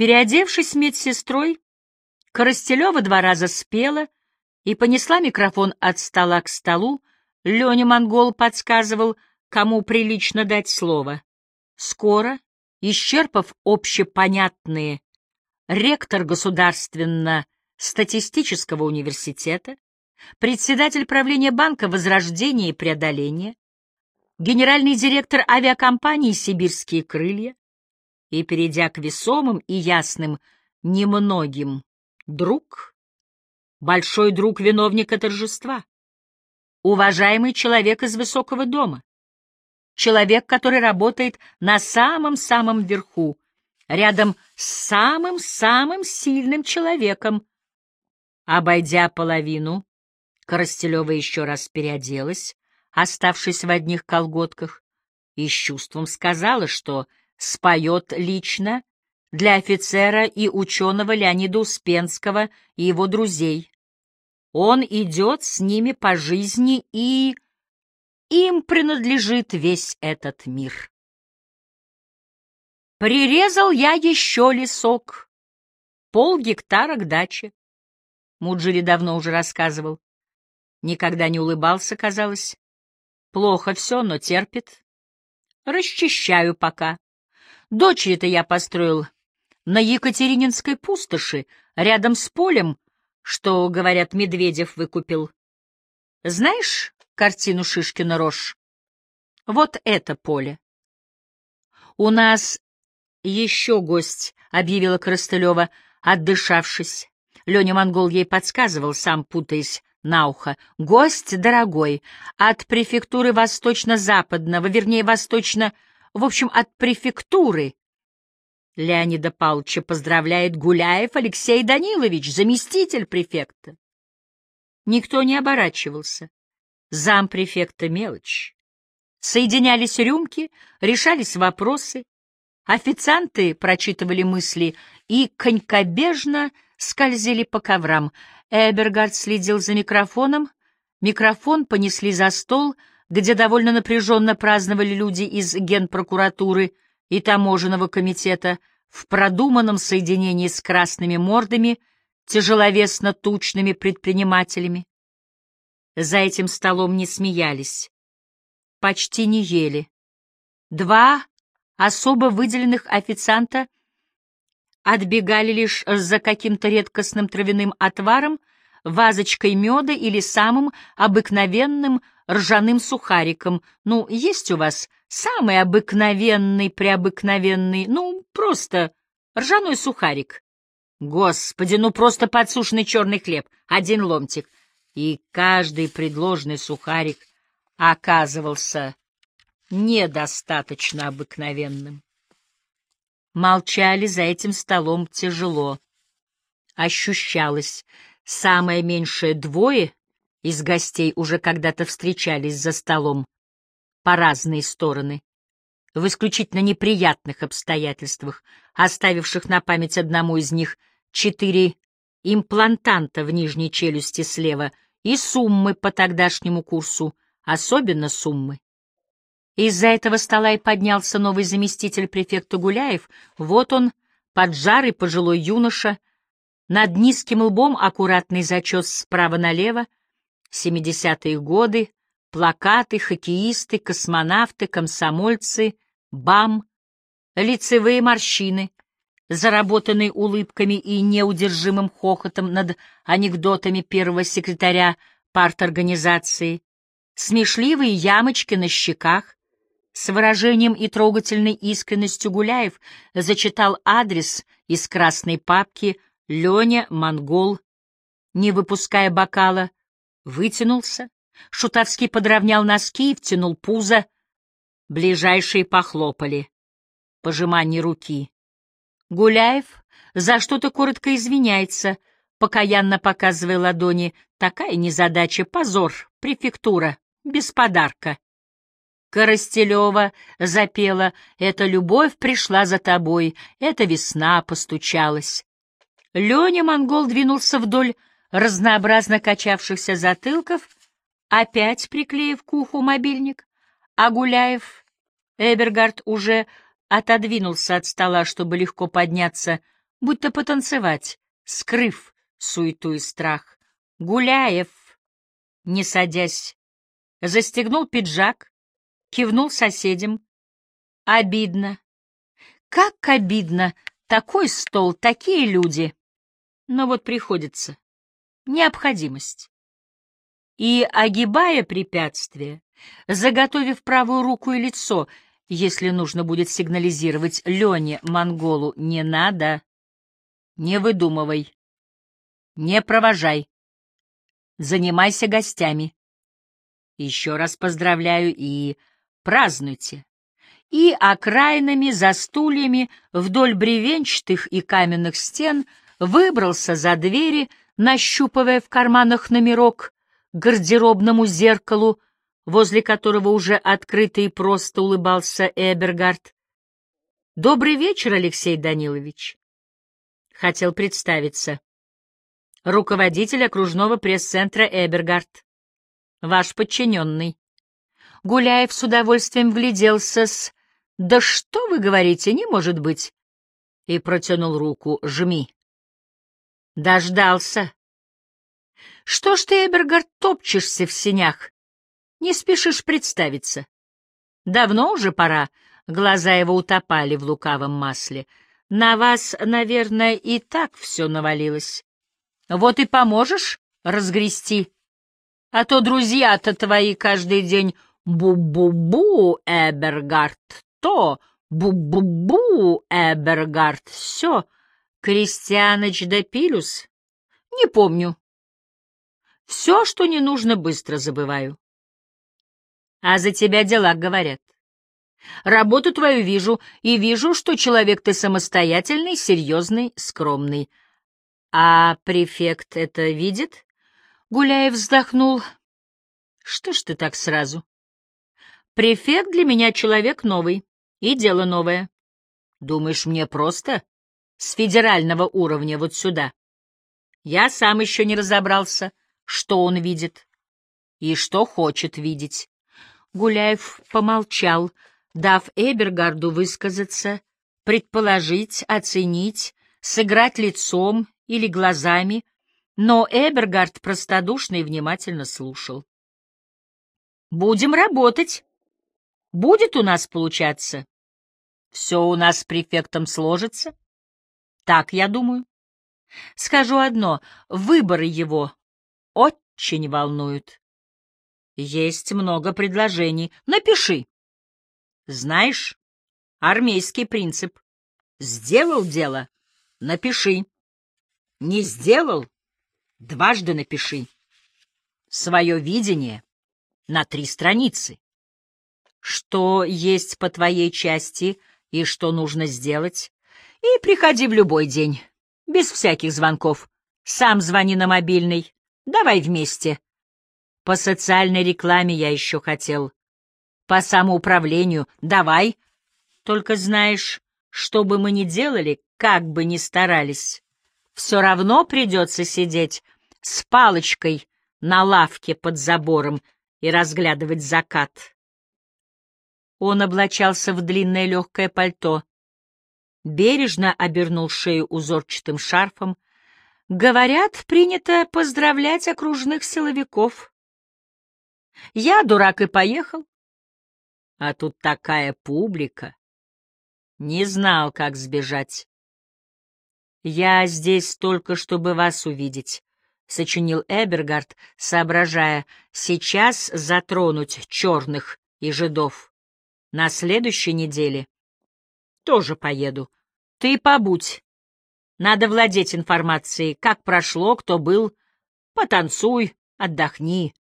Переодевшись медсестрой, Коростелева два раза спела и понесла микрофон от стола к столу. Леня Монгол подсказывал, кому прилично дать слово. Скоро, исчерпав общепонятные, ректор Государственно-статистического университета, председатель правления Банка Возрождения и Преодоления, генеральный директор авиакомпании «Сибирские крылья» и, перейдя к весомым и ясным немногим, друг, большой друг виновника торжества, уважаемый человек из высокого дома, человек, который работает на самом-самом верху, рядом с самым-самым сильным человеком. Обойдя половину, Коростелева еще раз переоделась, оставшись в одних колготках, и с чувством сказала, что споет лично для офицера и ученого Леонида Успенского и его друзей. Он идет с ними по жизни, и им принадлежит весь этот мир. Прирезал я еще лесок, пол гектара к даче. Муджили давно уже рассказывал. Никогда не улыбался, казалось. Плохо все, но терпит. Расчищаю пока. Дочери-то я построил на Екатерининской пустоши, рядом с полем, что, говорят, Медведев выкупил. Знаешь картину Шишкина рожь? Вот это поле. У нас еще гость, — объявила Коростылева, отдышавшись. Леня Монгол ей подсказывал, сам путаясь на ухо. «Гость дорогой, от префектуры восточно-западного, вернее, восточно... В общем, от префектуры». Леонида Павловича поздравляет Гуляев Алексей Данилович, заместитель префекта. Никто не оборачивался. Зам префекта мелочь. Соединялись рюмки, решались вопросы. Официанты прочитывали мысли и конькобежно скользили по коврам. Эбергард следил за микрофоном. Микрофон понесли за стол, где довольно напряженно праздновали люди из генпрокуратуры и таможенного комитета в продуманном соединении с красными мордами, тяжеловесно-тучными предпринимателями. За этим столом не смеялись, почти не ели. Два особо выделенных официанта — отбегали лишь за каким-то редкостным травяным отваром, вазочкой меда или самым обыкновенным ржаным сухариком. Ну, есть у вас самый обыкновенный, преобыкновенный, ну, просто ржаной сухарик. Господи, ну просто подсушенный черный хлеб, один ломтик. И каждый предложенный сухарик оказывался недостаточно обыкновенным. Молчали за этим столом тяжело. Ощущалось, самое меньшее двое из гостей уже когда-то встречались за столом по разные стороны, в исключительно неприятных обстоятельствах, оставивших на память одному из них четыре имплантанта в нижней челюсти слева и суммы по тогдашнему курсу, особенно суммы. Из-за этого стола и поднялся новый заместитель префекта Гуляев. Вот он, поджарый пожилой юноша, над низким лбом аккуратный зачес справа налево, семидесятые годы, плакаты, хоккеисты, космонавты, комсомольцы, БАМ, лицевые морщины, заработанные улыбками и неудержимым хохотом над анекдотами первого секретаря парторганизации, смешливые ямочки на щеках, с выражением и трогательной искренностью Гуляев зачитал адрес из красной папки «Леня Монгол». Не выпуская бокала, вытянулся, Шутовский подровнял носки и втянул пузо. Ближайшие похлопали. Пожимание руки. Гуляев за что-то коротко извиняется, покаянно показывая ладони. Такая незадача, позор, префектура, без подарка. Коростелева запела «Это любовь пришла за тобой, это весна постучалась». Леня Монгол двинулся вдоль разнообразно качавшихся затылков, опять приклеив к уху мобильник, а Гуляев, Эбергард уже отодвинулся от стола, чтобы легко подняться, будто потанцевать, скрыв суету и страх. Гуляев, не садясь, застегнул пиджак, кивнул соседям. Обидно. Как обидно! Такой стол, такие люди. Но вот приходится. Необходимость. И, огибая препятствие, заготовив правую руку и лицо, если нужно будет сигнализировать Лене, монголу, не надо, не выдумывай, не провожай, занимайся гостями. Еще раз поздравляю и празднуйте. И окраинами за стульями вдоль бревенчатых и каменных стен выбрался за двери, нащупывая в карманах номерок гардеробному зеркалу, возле которого уже открыто и просто улыбался Эбергард. «Добрый вечер, Алексей Данилович!» Хотел представиться. Руководитель окружного пресс-центра Эбергард. Ваш подчиненный. Гуляев с удовольствием вгляделся с «Да что вы говорите, не может быть!» и протянул руку «Жми». Дождался. Что ж ты, Эбергард, топчешься в синях? Не спешишь представиться. Давно уже пора. Глаза его утопали в лукавом масле. На вас, наверное, и так все навалилось. Вот и поможешь разгрести. А то друзья-то твои каждый день «Бу-бу-бу, Эбергард, то, бу-бу-бу, Эбергард, все, Крестьяныч да Пилюс? Не помню. Все, что не нужно, быстро забываю. А за тебя дела говорят. Работу твою вижу, и вижу, что человек ты самостоятельный, серьезный, скромный. А префект это видит? Гуляев вздохнул. Что ж ты так сразу? Префект для меня человек новый, и дело новое. Думаешь, мне просто? С федерального уровня вот сюда. Я сам еще не разобрался, что он видит и что хочет видеть. Гуляев помолчал, дав Эбергарду высказаться, предположить, оценить, сыграть лицом или глазами, но Эбергард простодушно и внимательно слушал. «Будем работать. Будет у нас получаться. Все у нас с префектом сложится. Так, я думаю. Скажу одно, выборы его очень волнуют. Есть много предложений. Напиши. Знаешь, армейский принцип. Сделал дело — напиши. Не сделал — дважды напиши. Свое видение на три страницы. Что есть по твоей части и что нужно сделать, и приходи в любой день, без всяких звонков. Сам звони на мобильный, давай вместе. По социальной рекламе я еще хотел. По самоуправлению давай. Только знаешь, что бы мы ни делали, как бы ни старались, все равно придется сидеть с палочкой на лавке под забором и разглядывать закат. Он облачался в длинное легкое пальто, бережно обернул шею узорчатым шарфом. Говорят, принято поздравлять окружных силовиков. Я, дурак, и поехал. А тут такая публика. Не знал, как сбежать. Я здесь только, чтобы вас увидеть, — сочинил Эбергард, соображая, сейчас затронуть черных и жидов. На следующей неделе тоже поеду. Ты побудь. Надо владеть информацией, как прошло, кто был. Потанцуй, отдохни.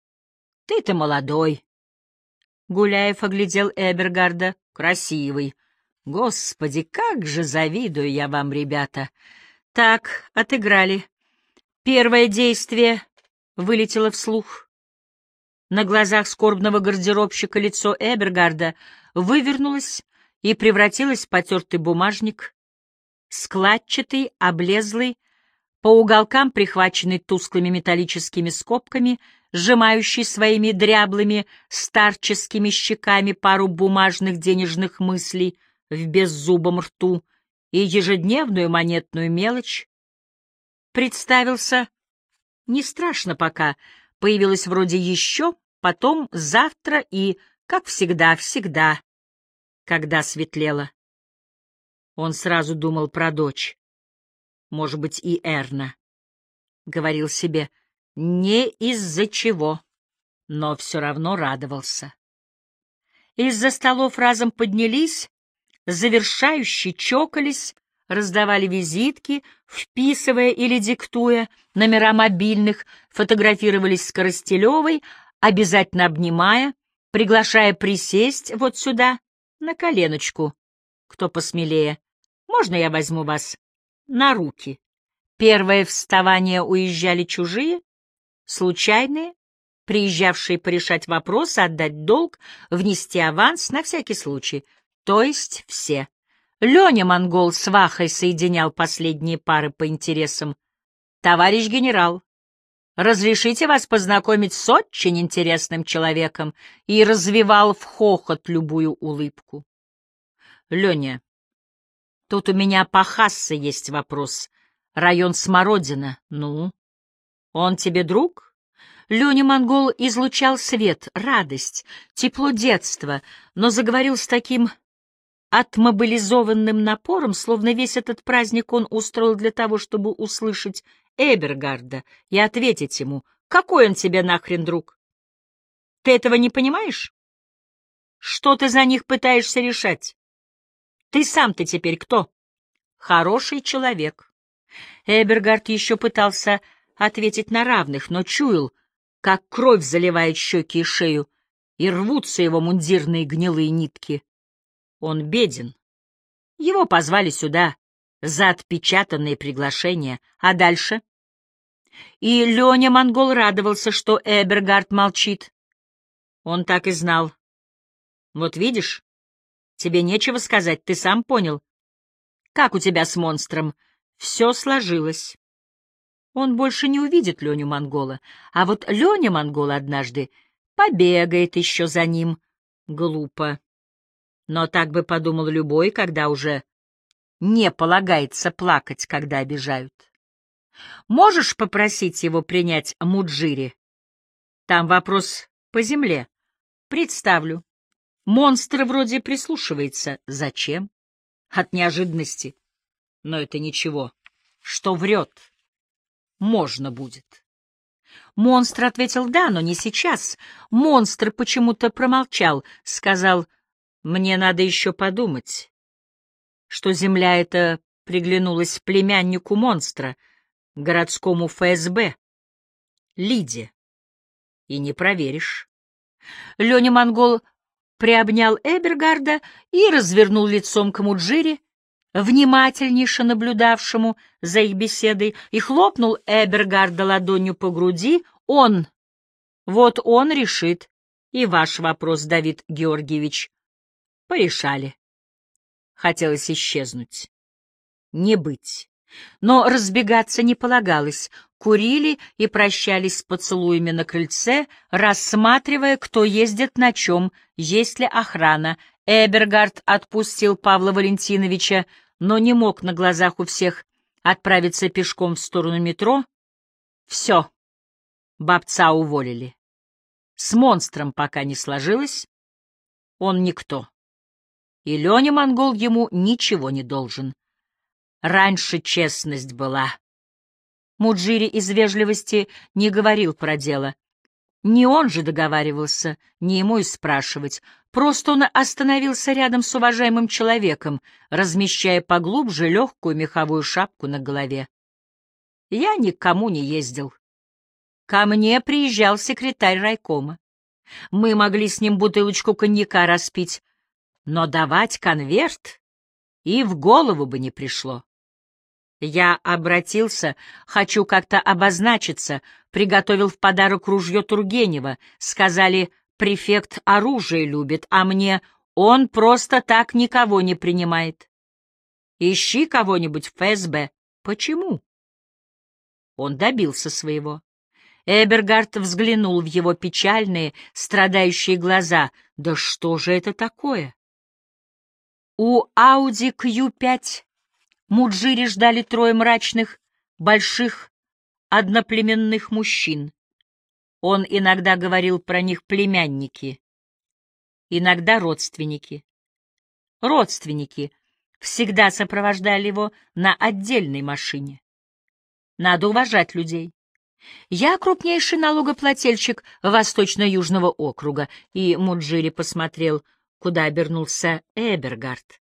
Ты-то молодой. Гуляев оглядел Эбергарда. Красивый. Господи, как же завидую я вам, ребята. Так, отыграли. Первое действие вылетело вслух. На глазах скорбного гардеробщика лицо Эбергарда вывернулось, и превратилась в потертый бумажник, складчатый, облезлый, по уголкам прихваченный тусклыми металлическими скобками, сжимающий своими дряблыми старческими щеками пару бумажных денежных мыслей в беззубом рту и ежедневную монетную мелочь. Представился. Не страшно пока, появилось вроде еще, потом завтра и, как всегда, всегда, когда светлело. Он сразу думал про дочь, может быть, и Эрна. Говорил себе, не из-за чего, но все равно радовался. Из-за столов разом поднялись, завершающие чокались, раздавали визитки, вписывая или диктуя номера мобильных, фотографировались с Коростелевой, обязательно обнимая, приглашая присесть вот сюда, на коленочку. Кто посмелее? Можно я возьму вас на руки? Первое вставание уезжали чужие, случайные, приезжавшие порешать вопросы, отдать долг, внести аванс на всякий случай, то есть все. Леня Монгол с Вахой соединял последние пары по интересам. «Товарищ генерал, разрешите вас познакомить с очень интересным человеком?» и развивал в хохот любую улыбку. «Леня, тут у меня по Хассе есть вопрос. Район Смородина. Ну? Он тебе друг?» Леня Монгол излучал свет, радость, тепло детства, но заговорил с таким отмобилизованным напором, словно весь этот праздник он устроил для того, чтобы услышать Эбергарда и ответить ему, какой он тебе нахрен друг? Ты этого не понимаешь? Что ты за них пытаешься решать? Ты сам-то теперь кто? Хороший человек. Эбергард еще пытался ответить на равных, но чуял, как кровь заливает щеки и шею, и рвутся его мундирные гнилые нитки. Он беден. Его позвали сюда за отпечатанные приглашения. А дальше? И Леня Монгол радовался, что Эбергард молчит. Он так и знал. Вот видишь, тебе нечего сказать, ты сам понял. Как у тебя с монстром? Все сложилось. Он больше не увидит Леню Монгола, а вот Леня Монгол однажды побегает еще за ним. Глупо. Но так бы подумал любой, когда уже не полагается плакать, когда обижают. Можешь попросить его принять Муджири? Там вопрос по земле. Представлю. Монстр вроде прислушивается. Зачем? От неожиданности. Но это ничего. Что врет? Можно будет. Монстр ответил «да», но не сейчас. Монстр почему-то промолчал, сказал мне надо еще подумать, что земля эта приглянулась племяннику монстра, городскому ФСБ, Лиде. И не проверишь. Леня Монгол приобнял Эбергарда и развернул лицом к Муджире, внимательнейше наблюдавшему за их беседой, и хлопнул Эбергарда ладонью по груди. Он, вот он решит и ваш вопрос, Давид Георгиевич. Порешали. Хотелось исчезнуть. Не быть. Но разбегаться не полагалось. Курили и прощались с поцелуями на крыльце, рассматривая, кто ездит на чем, есть ли охрана. Эбергард отпустил Павла Валентиновича, но не мог на глазах у всех отправиться пешком в сторону метро. Все. Бабца уволили. С монстром пока не сложилось. Он никто и Леня Монгол ему ничего не должен. Раньше честность была. Муджири из вежливости не говорил про дело. Не он же договаривался, не ему и спрашивать. Просто он остановился рядом с уважаемым человеком, размещая поглубже легкую меховую шапку на голове. Я никому не ездил. Ко мне приезжал секретарь райкома. Мы могли с ним бутылочку коньяка распить, но давать конверт и в голову бы не пришло. Я обратился, хочу как-то обозначиться, приготовил в подарок ружье Тургенева, сказали, префект оружие любит, а мне он просто так никого не принимает. Ищи кого-нибудь в ФСБ. Почему? Он добился своего. Эбергард взглянул в его печальные, страдающие глаза. Да что же это такое? У Audi Q5 Муджири ждали трое мрачных, больших, одноплеменных мужчин. Он иногда говорил про них племянники, иногда родственники. Родственники всегда сопровождали его на отдельной машине. Надо уважать людей. Я крупнейший налогоплательщик Восточно-Южного округа, и Муджири посмотрел, куда обернулся Эбергард.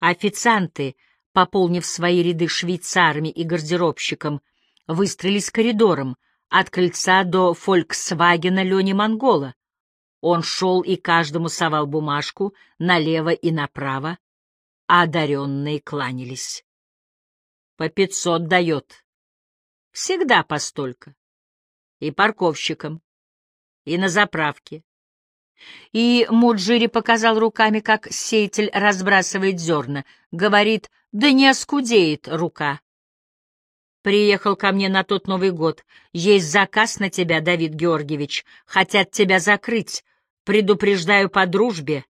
Официанты, пополнив свои ряды швейцарами и гардеробщиком, выстроились коридором от крыльца до «Фольксвагена» Лени Монгола. Он шел и каждому совал бумажку налево и направо, а одаренные кланялись. По пятьсот дает. Всегда постолько. И парковщикам, и на заправке. И Муджири показал руками, как сеятель разбрасывает зерна. Говорит, да не оскудеет рука. Приехал ко мне на тот Новый год. Есть заказ на тебя, Давид Георгиевич. Хотят тебя закрыть. Предупреждаю по дружбе.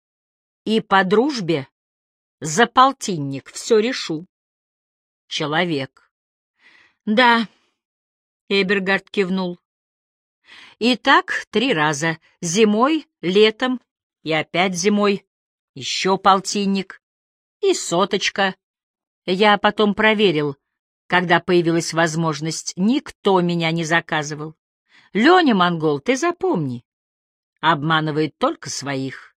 И по дружбе за полтинник все решу. Человек. Да, Эбергард кивнул. И так три раза. Зимой, летом и опять зимой. Еще полтинник. И соточка. Я потом проверил, когда появилась возможность. Никто меня не заказывал. Леня Монгол, ты запомни. Обманывает только своих.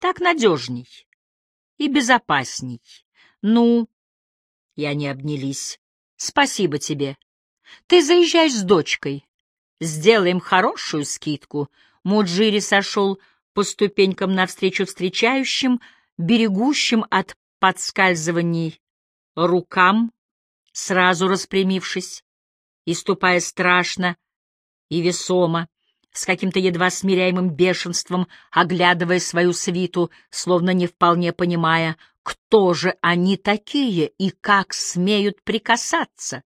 Так надежней и безопасней. Ну, и они обнялись. Спасибо тебе. Ты заезжаешь с дочкой. Сделаем хорошую скидку. Муджири сошел по ступенькам навстречу встречающим, берегущим от подскальзываний рукам, сразу распрямившись и ступая страшно и весомо, с каким-то едва смиряемым бешенством, оглядывая свою свиту, словно не вполне понимая, кто же они такие и как смеют прикасаться.